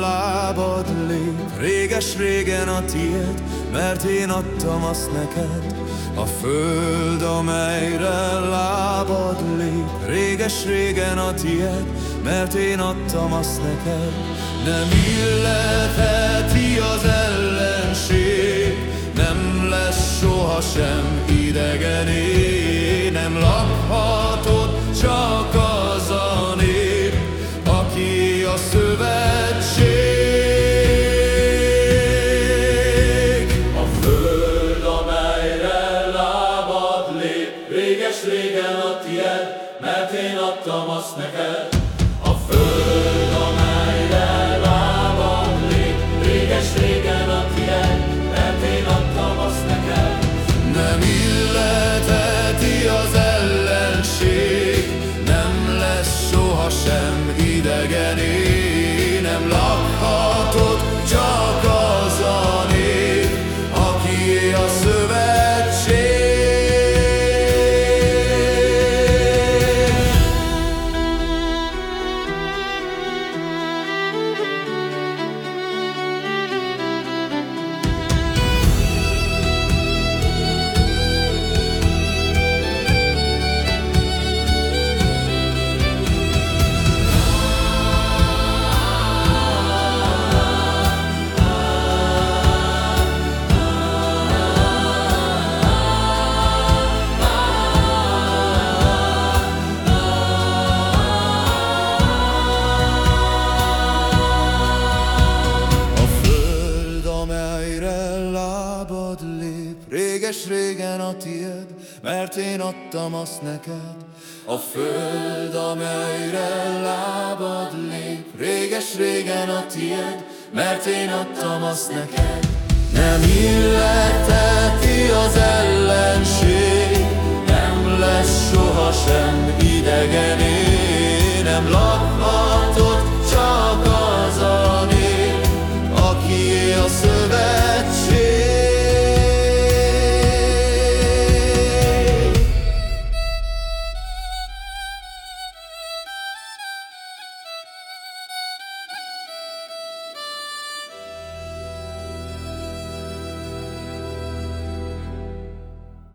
lábad lép. Réges-régen a tiéd, mert én adtam azt neked. A föld, amelyre lábad lép. Réges-régen a tiéd, mert én adtam azt neked. Nem illetheti a szövetség A föld, amelyre lábad lép, réges-régen a tied, mert én adtam azt neked. A föld, amelyre lábad lép, réges-régen a tied, mert én adtam azt neked. Nem illetheti az ellenség Nem lesz sohasem idegené réges-régen a tied, mert én adtam azt neked. A föld, amelyre lábad lép, réges-régen a tied, mert én adtam azt neked. Nem illeteti az ellenség,